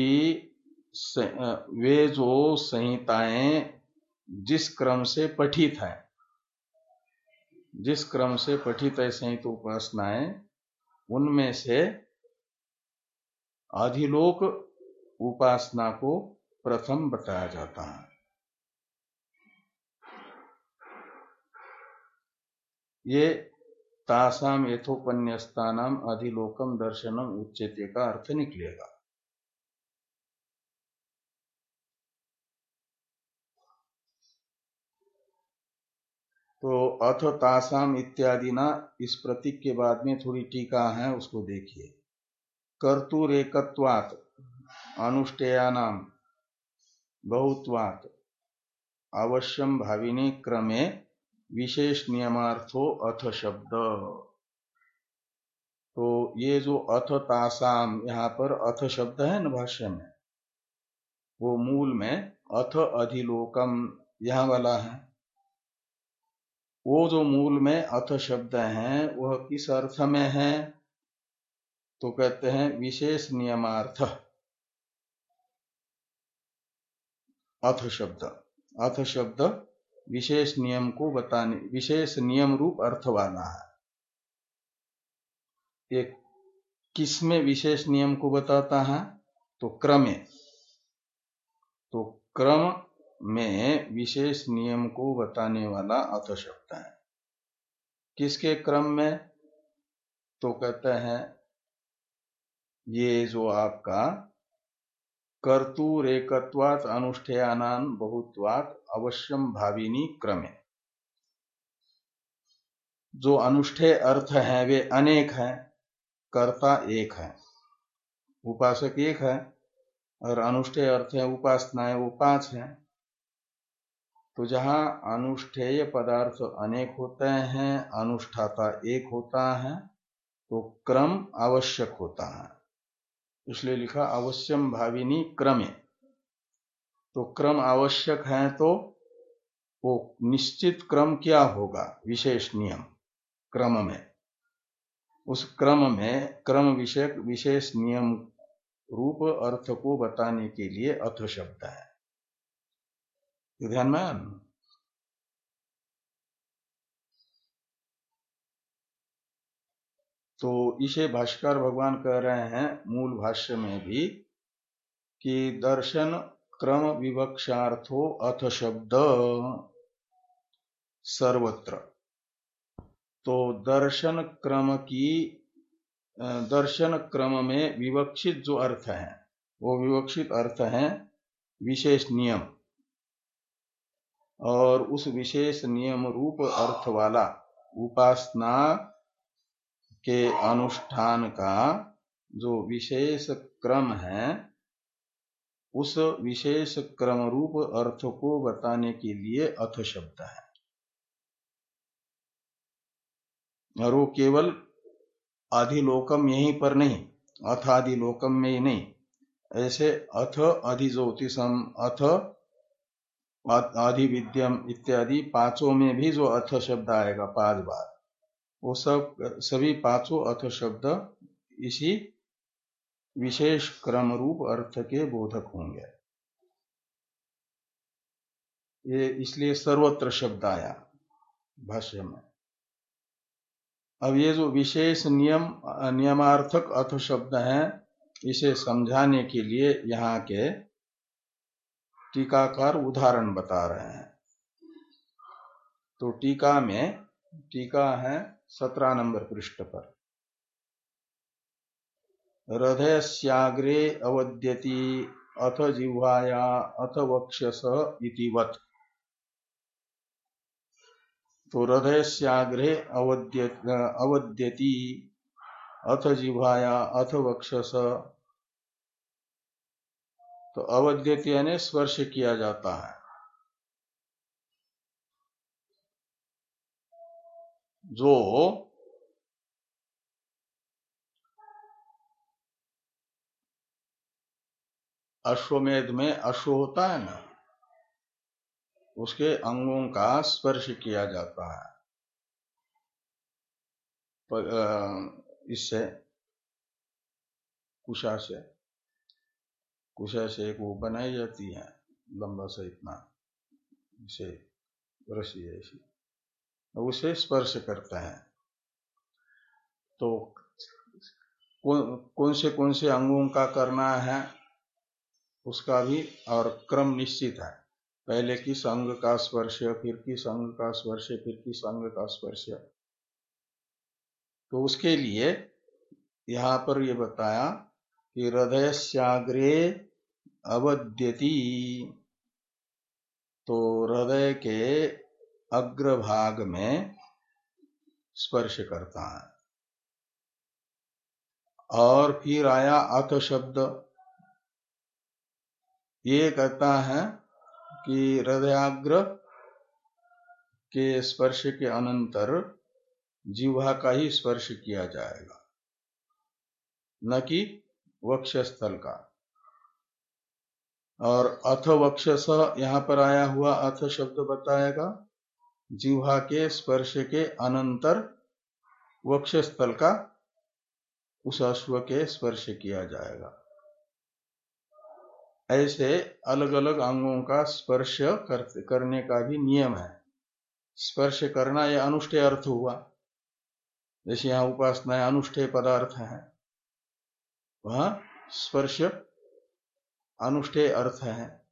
Speaker 1: वे जो संहिताएँ जिस क्रम से पठित है, जिस क्रम से पठित है संहित उपासनाएँ, उनमें से अधिलोक उपासना को प्रथम बताया जाता है। ये तासाम यथोपन्यस्तान अधिलोकम दर्शनम उच्चते का अर्थ निकलेगा। तो अथ तासाम इत्यादि ना इस प्रतीक के बाद में थोड़ी टीका है, उसको देखिए। कर्तुरेकत्वात अनुष्ठेयानाम। बहुत्वात। अवश्यम भाविनी क्रमे विशेष नियमार्थो अथ शब्द। तो ये जो अथ तासाम, यहाँ पर अथ शब्द है न भाष्य में? वो मूल में अथ अधिलोकम, यहाँ वाला है। वो जो मूल में अथ शब्द है, वह किस अर्थ में है? तो कहते हैं विशेष नियमार्थ अथ शब्द। अथ शब्द विशेष नियम को बताने, विशेष नियम रूप अर्थ वाला है। एक किसमें विशेष नियम को बताता है? तो क्रमे। तो क्रम में विशेष नियम को बताने वाला अथ शब्द है। किसके क्रम में? तो कहते हैं, ये जो आपका कर्तुरेकत्वात अनुष्ठेयानान बहुत्वात अवश्यम भाविनी क्रमे। जो अनुष्ठेय अर्थ है, वे अनेक हैं, कर्ता एक है। उपासक एक है, और अनुष्ठेय अर्थ है, उपासनाएँ वो पाँच है। तो जहाँ अनुष्ठेय पदार्थ अनेक होते हैं, अनुष्ठाता एक होता है तो क्रम आवश्यक होता है। इसलिए लिखा अवश्यम भाविनी क्रमे। तो क्रम आवश्यक है तो वो निश्चित क्रम क्या होगा? विशेष नियम, क्रम में। उस क्रम में क्रम विषयक विशेष नियम रूप अर्थ को बताने के लिए अथ शब्द है। ध्यान में तो इसे भाष्कर भगवान कह रहे हैं मूल भाष्य में भी कि दर्शन क्रम विवक्षार्थो अथ शब्द सर्वत्र। तो दर्शन क्रम की दर्शन क्रम में विवक्षित जो अर्थ है, वो विवक्षित अर्थ है विशेष नियम। और उस विशेष नियम रूप अर्थ वाला उपासना के अनुष्ठान का जो विशेष क्रम है, उस विशेष क्रम रूप अर्थ को बताने के लिए अथ शब्द है। और वो केवल अधिलोकम यहीं पर नहीं अथ आदिलोकम में ही नहीं। ऐसे अथ अधिज्योतिषम, अथ आधिविद्यम इत्यादि पाँचों में भी जो अथ शब्द आएगा पाँच बार वो सब, सभी पाँचों अर्थ शब्द इसी विशेष क्रम रूप अर्थ के बोधक होंगे। ये इसलिए सर्वत्र शब्द आया भाष्य में। अब ये जो विशेष नियम, नियमार्थक अर्थ शब्द है, इसे समझाने के लिए यहाँ के टीकाकार उदाहरण बता रहे हैं। तो टीका में, टीका है सत्रह नंबर पृष्ठ पर। हृदय श्याग्रे अवद्यति अथ जिह्वाया अथ वक्षस इतिवत तो हृदय श्याग्रे अवद्य अवद्यति अथ जिह्वाया अथ वक्षस। तो अवद्यति यानी स्पर्श किया जाता है। जो अश्वमेध में अश्व होता है ना, उसके अंगों का स्पर्श किया जाता है। इससे कुशा से कुशा से एक वो बनाई जाती है, लंबा सा इतना, इसे रसी ऐसी। उसे स्पर्श करता है। तो कौन से कौन से अंगों का करना है, उसका भी और क्रम निश्चित है। पहले किस अंग का स्पर्श, फिर किस अंग का स्पर्श, फिर किस अंग का स्पर्श। तो उसके लिए यहाँ पर ये बताया कि हृदय श्याग्रे अवद्यति तो हृदय के अग्रभाग में स्पर्श करता है। और फिर आया अथ शब्द। ये कहता है कि हृदयाग्र के स्पर्श के अनंतर जीवा का ही स्पर्श किया जाएगा। न कि वक्षस्थल का। और अथ वक्षस यहाँ पर आया हुआ अथ शब्द बताएगा। जिह्वा के स्पर्श के अनंतर वक्ष स्थल का उस अश्व के स्पर्श किया जाएगा। ऐसे अलग अलग अंगों का स्पर्श कर, करने का भी नियम है। स्पर्श करना यह अनुष्ठे अर्थ हुआ। जैसे यहाँ उपासना अनुष्ठे पदार्थ है वह स्पर्श अनुष्ठेय अर्थ है।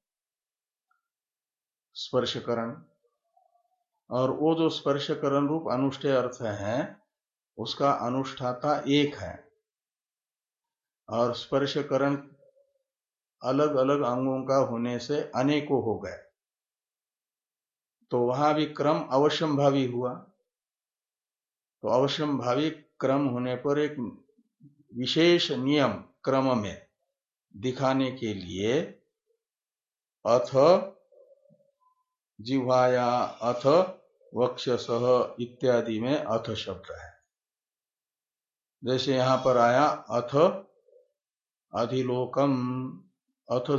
Speaker 1: स्पर्शकरण और वो जो स्पर्शकरण रूप अनुष्ठेय अर्थ है, उसका अनुष्ठाता एक है। और स्पर्शकरण अलग अलग अंगों का होने से अनेकों हो गए। तो वहाँ भी क्रम अवश्यम भावी हुआ। तो अवश्यम भावी क्रम होने पर एक विशेष नियम क्रम में दिखाने के लिए अथ जिह्वाया अथ वक्षसह इत्यादि में अथ शब्द है। जैसे यहाँ पर आया, अथ अधिलोकम, अथ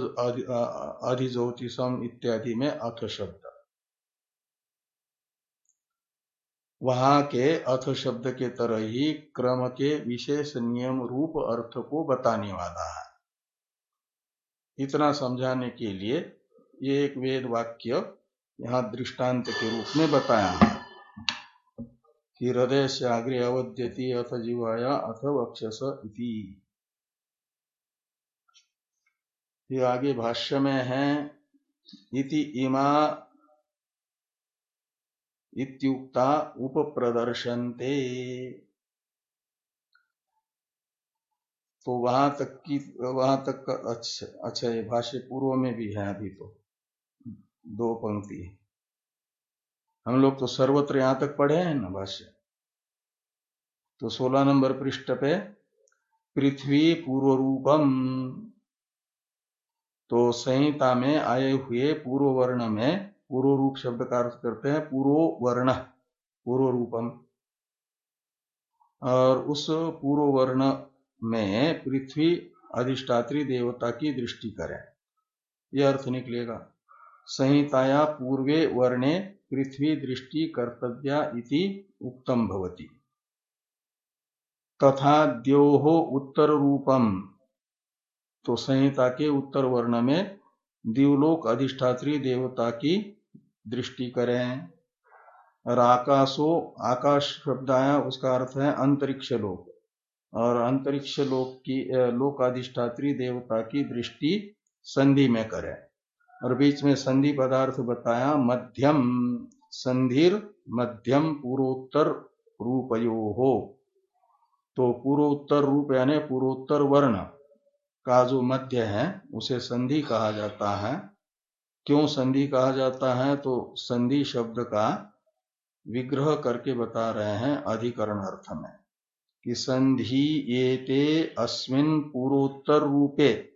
Speaker 1: अधिज्योतिषम इत्यादि में अथ शब्द। वहाँ के अथ शब्द के तरह ही क्रम के विशेष नियम रूप अर्थ को बताने वाला है। इतना समझाने के लिए ये एक वेद वाक्य यहाँ दृष्टांत के रूप में बताया कि हृदय से आग्रे अवध्यति अथ जीवाया अथ वक्षस इति। आगे भाष्य में है, इति इमा इत्युक्ता उपप्रदर्शनते। तो वहाँ तक की, वहाँ तक अच्छा अच्छा ये भाष्य पूर्व में भी है अभी तो। दो पंक्ति। हम लोग तो सर्वत्र यहाँ तक पढ़े हैं ना भाष्य। तो सोलह नंबर पृष्ठ पे, पृथ्वी पूर्व रूपम तो संहिता में आए हुए पूर्व वर्ण में पूर्व रूप शब्द का अर्थ करते हैं पूर्व वर्ण पूर्व रूपम और उस पूर्व वर्ण में पृथ्वी अधिष्ठात्री देवता की दृष्टि करें। यह अर्थ निकलेगा। संहिताया पूर्वे वर्णे पृथ्वी दृष्टि कर्तव्या इति उक्तम भवति। तथा द्योह उत्तर रूपम तो संहिता के उत्तर वर्ण में दिवलोक अधिष्ठात्री देवता की दृष्टि करें। और आकाशो आकाश शब्द आया उसका अर्थ है अंतरिक्ष लोक। और अंतरिक्ष लोक की लोक अधिष्ठात्री देवता की दृष्टि संधि में करें। और बीच में संधि पदार्थ बताया मध्यम, संधिर मध्यम पूर्वोत्तर रूपयो। हो तो पूर्वोत्तर रूप यानी पूर्वोत्तर वर्ण का जो मध्य है, उसे संधि कहा जाता है। क्यों संधि कहा जाता है? तो संधि शब्द का विग्रह करके बता रहे हैं अधिकरण अर्थ में कि संधि ये अस्मिन पूर्वोत्तर रूपे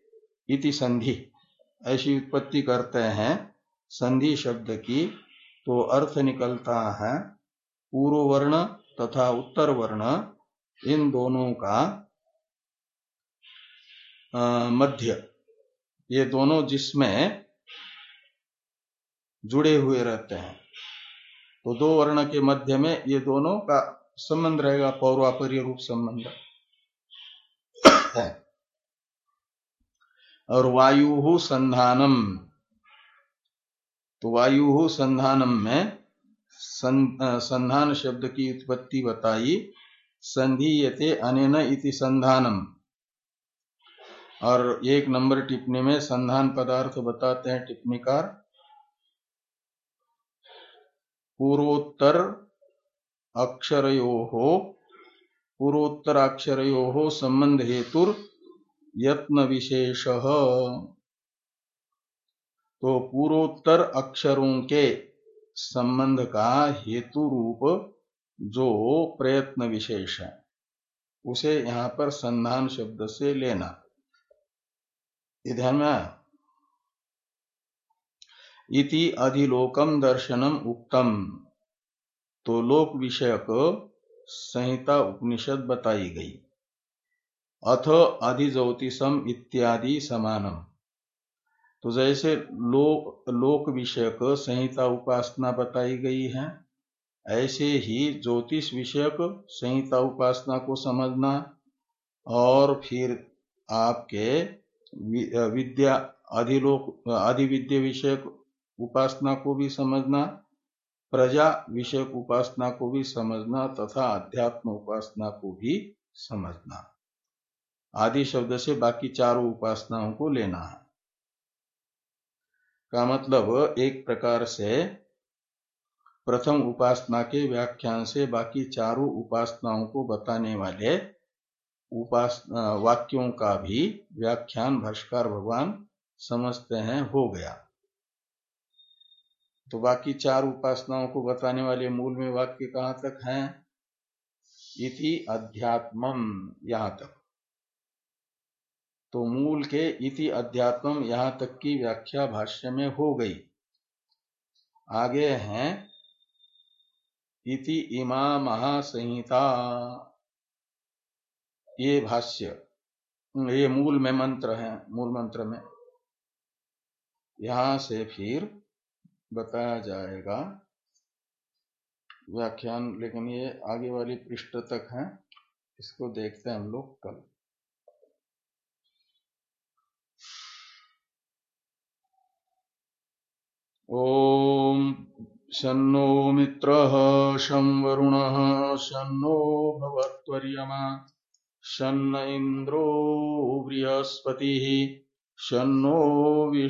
Speaker 1: इति संधि। ऐसी उत्पत्ति करते हैं, संधि शब्द की तो अर्थ निकलता है पूर्व वर्ण तथा उत्तर वर्ण इन दोनों का मध्य। ये दोनों जिसमें जुड़े हुए रहते हैं। तो दो वर्ण के मध्य में ये दोनों का संबंध रहेगा, पौर्वापर्य रूप संबंध है। और वायु संधानम। तो वायु संधानम में संधान शब्द की उत्पत्ति बताई, संधीयते अनेन इति संधानम। और एक नंबर टिप्पणी में संधान पदार्थ बताते हैं टिप्पणीकार। पूर्वोत्तर अक्षरयो पूर्वोत्तर अक्षरयो संबंध हेतुर यत्न विशेष तो पूर्वोत्तर अक्षरों के संबंध का हेतु रूप जो प्रयत्न विशेष है, उसे यहाँ पर संधान शब्द से लेना। ध्यान इति अधिलोकम दर्शनम उक्तम। तो लोक विषयक संहिता उपनिषद बताई गई। अथ अधिज्योतिषम इत्यादि समानम। तो जैसे लोक लोक विषयक संहिता उपासना बताई गई है, ऐसे ही ज्योतिष विषयक संहिता उपासना को समझना और फिर आपके विद्या अधिलोक, अधिविद्य विषय उपासना को भी समझना, प्रजा विषय उपासना को भी समझना तथा अध्यात्म उपासना को भी समझना। आदि शब्द से बाकी चारों उपासनाओं को लेना है। का मतलब एक प्रकार से प्रथम उपासना के व्याख्यान से बाकी चारों उपासनाओं को बताने वाले उपासना, वाक्यों का भी व्याख्यान भाष्कर भगवान समझते हैं, हो गया। तो बाकी चार उपासनाओं को बताने वाले मूल में वाक्य कहाँ तक है? इति अध्यात्मम यहाँ तक। तो मूल के इति अध्यात्म यहाँ तक की व्याख्या भाष्य में हो गई। आगे हैं। इति इमा महासंहिता ये भाष्य। ये मूल में मंत्र है, मूल मंत्र में। यहाँ से फिर बताया जाएगा। व्याख्यान, लेकिन ये आगे वाली पृष्ठ तक है, इसको देखते हैं हम लोग कल। ओम शनो मित्र शं वरुण शनो भवत्वर्यमा शन्न इंद्रो बृहस्पति शनो विष्णु